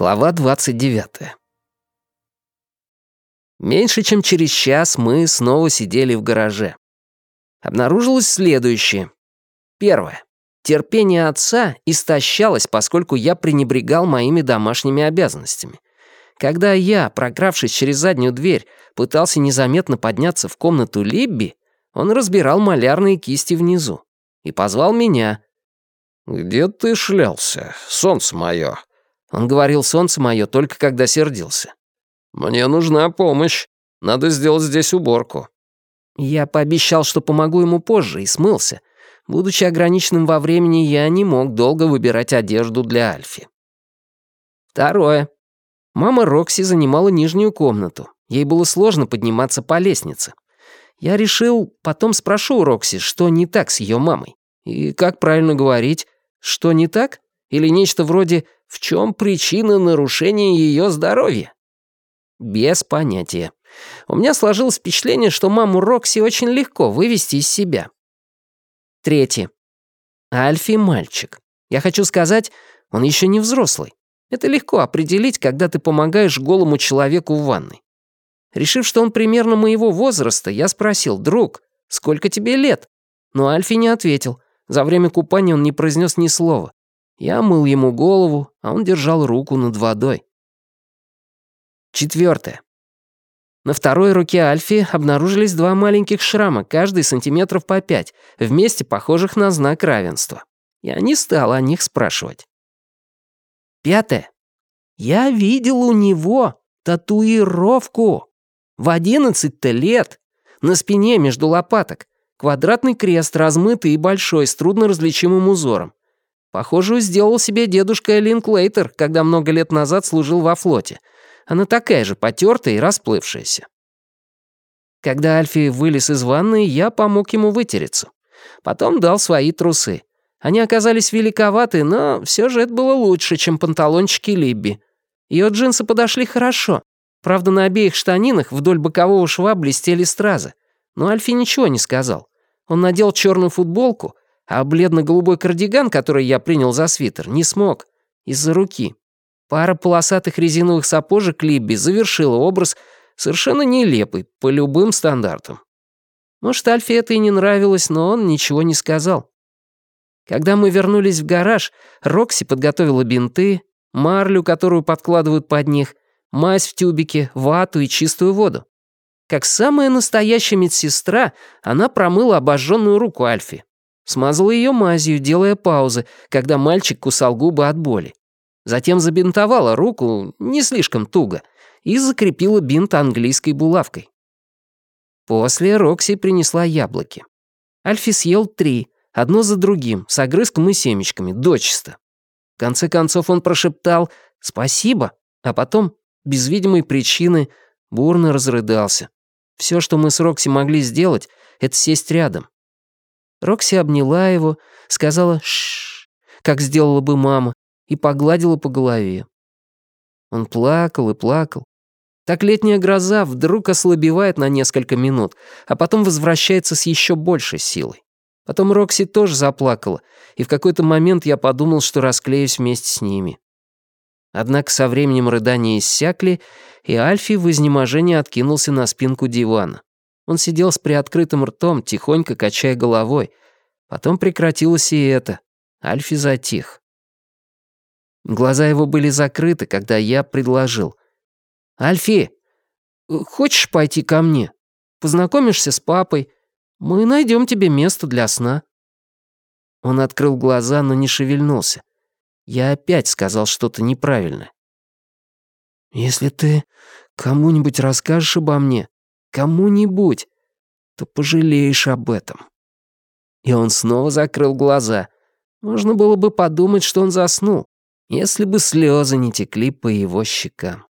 Глава 29. Меньше чем через час мы снова сидели в гараже. Обнаружилось следующее. Первое. Терпение отца истощалось, поскольку я пренебрегал моими домашними обязанностями. Когда я, прокравшись через заднюю дверь, пытался незаметно подняться в комнату Либби, он разбирал малярные кисти внизу и позвал меня. «Где ты шлялся, солнце мое?» Он говорил «солнце мое» только когда сердился. «Мне нужна помощь. Надо сделать здесь уборку». Я пообещал, что помогу ему позже, и смылся. Будучи ограниченным во времени, я не мог долго выбирать одежду для Альфи. Второе. Мама Рокси занимала нижнюю комнату. Ей было сложно подниматься по лестнице. Я решил, потом спрошу у Рокси, что не так с ее мамой. И как правильно говорить, что не так? Или нечто вроде «в чем причина нарушения ее здоровья?» Без понятия. У меня сложилось впечатление, что маму Рокси очень легко вывести из себя. Третье. Альфи мальчик. Я хочу сказать, он еще не взрослый. Это легко определить, когда ты помогаешь голому человеку в ванной. Решив, что он примерно моего возраста, я спросил, «Друг, сколько тебе лет?» Но Альфи не ответил. За время купания он не произнес ни слова. Я мыл ему голову, а он держал руку над водой. Четвертое. На второй руке Альфи обнаружились два маленьких шрама, каждый сантиметров по пять, вместе похожих на знак равенства. Я не стал о них спрашивать. Пятое. Я видел у него татуировку. В одиннадцать-то лет. На спине между лопаток. Квадратный крест, размытый и большой, с трудно различимым узором. Похожую сделал себе дедушка Линклейтер, когда много лет назад служил во флоте. Она такая же потертая и расплывшаяся. Когда Альфи вылез из ванны, я помог ему вытереться. Потом дал свои трусы. Они оказались великоваты, но все же это было лучше, чем панталончики Либби. Ее джинсы подошли хорошо. Правда, на обеих штанинах вдоль бокового шва блестели стразы. Но Альфи ничего не сказал. Он надел черную футболку, а бледно-голубой кардиган, который я принял за свитер, не смог. Из-за руки. Пара полосатых резиновых сапожек Либби завершила образ, совершенно нелепый, по любым стандартам. Может, Альфе это и не нравилось, но он ничего не сказал. Когда мы вернулись в гараж, Рокси подготовила бинты, марлю, которую подкладывают под них, мазь в тюбике, вату и чистую воду. Как самая настоящая медсестра, она промыла обожженную руку Альфи. Смазала ее мазью, делая паузы, когда мальчик кусал губы от боли. Затем забинтовала руку, не слишком туго, и закрепила бинт английской булавкой. После Рокси принесла яблоки. Альфи съел три, одно за другим, с огрызком и семечками, дочисто. В конце концов он прошептал «спасибо», а потом, без видимой причины, бурно разрыдался. Все, что мы с Рокси могли сделать, это сесть рядом. Рокси обняла его, сказала «шшш», как сделала бы мама, и погладила по голове. Он плакал и плакал. Так летняя гроза вдруг ослабевает на несколько минут, а потом возвращается с еще большей силой. Потом Рокси тоже заплакала, и в какой-то момент я подумал, что расклеюсь вместе с ними. Однако со временем рыдания иссякли, и Альфи в изнеможении откинулся на спинку дивана. Он сидел с приоткрытым ртом, тихонько качая головой. Потом прекратилось и это. Альфи затих. Глаза его были закрыты, когда я предложил. «Альфи, хочешь пойти ко мне? Познакомишься с папой? Мы найдем тебе место для сна». Он открыл глаза, но не шевельнулся. Я опять сказал что-то неправильное. «Если ты кому-нибудь расскажешь обо мне, кому-нибудь, то пожалеешь об этом». И он снова закрыл глаза. Можно было бы подумать, что он заснул, если бы слезы не текли по его щекам.